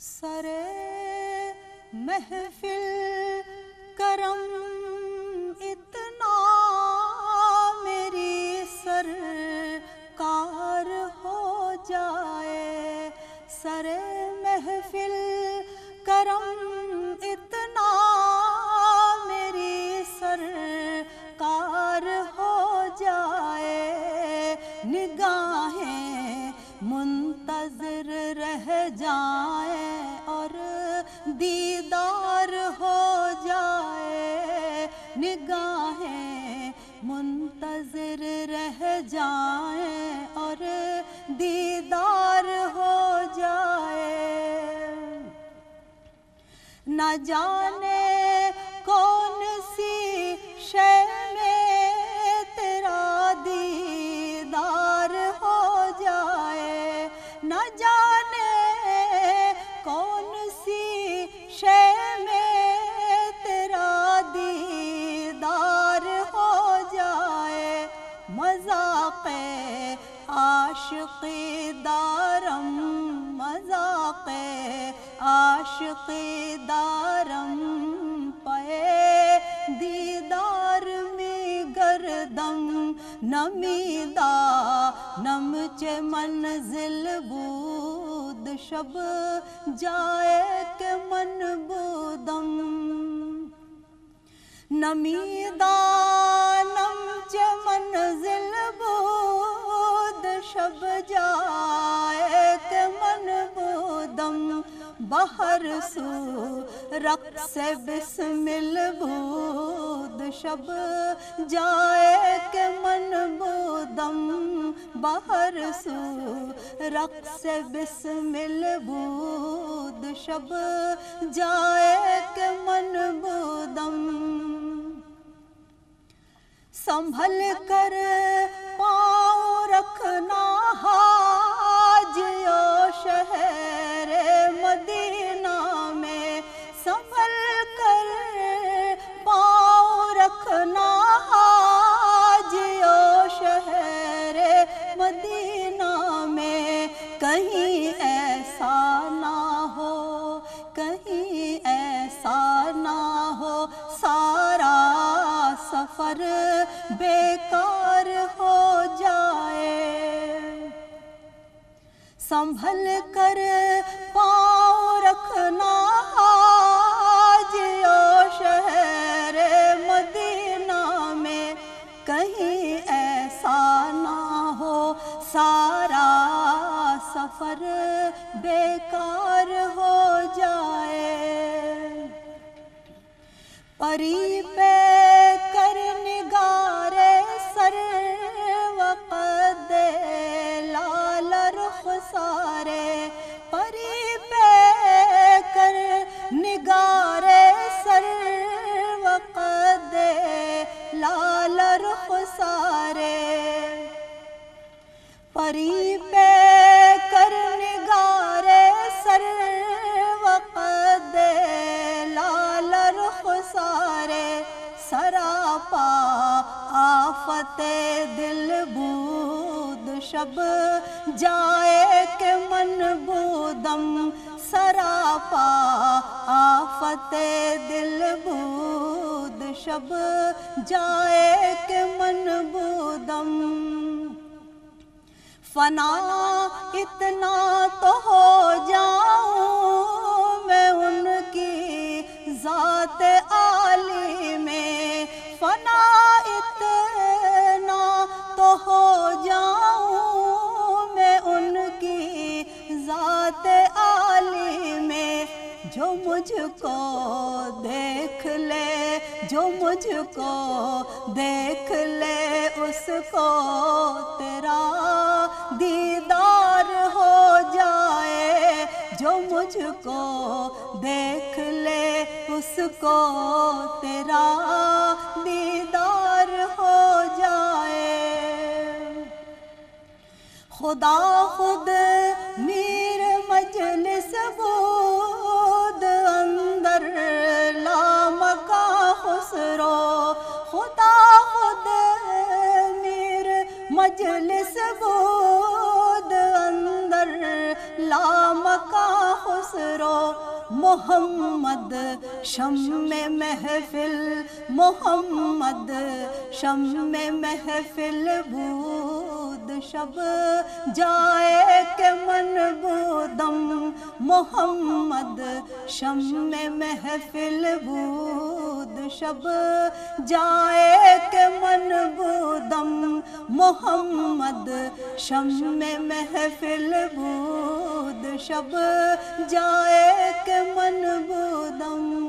سر محفل کرم اتنا میری سر کار ہو جائے۔ سر محفل کرم اتنا میری سر کار ہو جائے۔ نگاہیں دیدار ہو جائے نگاہیں منتظر رہ جائیں اور دیدار ہو جائے۔ نہ جانے عاشقی دارم، مذاق عاشقی دارم، پے دیدار میں گردم نمیدا نمچ منزل بود، شب جائے کہ من بودم۔ نمیدا شب جائے کہ من بودم بہر سو رقص بسمل بود شب جائے کہ من بودم بہر سو رقص بسمل بود شب جائے کہ من بودم سنبھل کر کہیں ایسا نہ ہو، کہیں ایسا نہ ہو، سارا سفر بیکار ہو جائے۔ سنبھل کر پاؤں رکھنا سفر بیکار ہو جائے۔ پری آفت دل بود، شب جائے کہ من بودم سراپا۔ آفت دل بود، شب جائے کہ من بودم۔ فنا اتنا تو ہو جاؤں مجھ کو دیکھ لے، جو مجھ کو دیکھ لے، اس کو تیرا دیدار ہو جائے۔ جو مجھ کو دیکھ لے، اس کو تیرا دیدار ہو جائے۔ خدا خود میر مجلس بود بود اندر لامکا خسرو محمد، شم محفل، محمد، شم محفل بود، شب جائے کہ من بودم، محمد، شم محفل بود، شب جائے کہ من بودم محمد شم محفل بود شب جائے کہ من بودم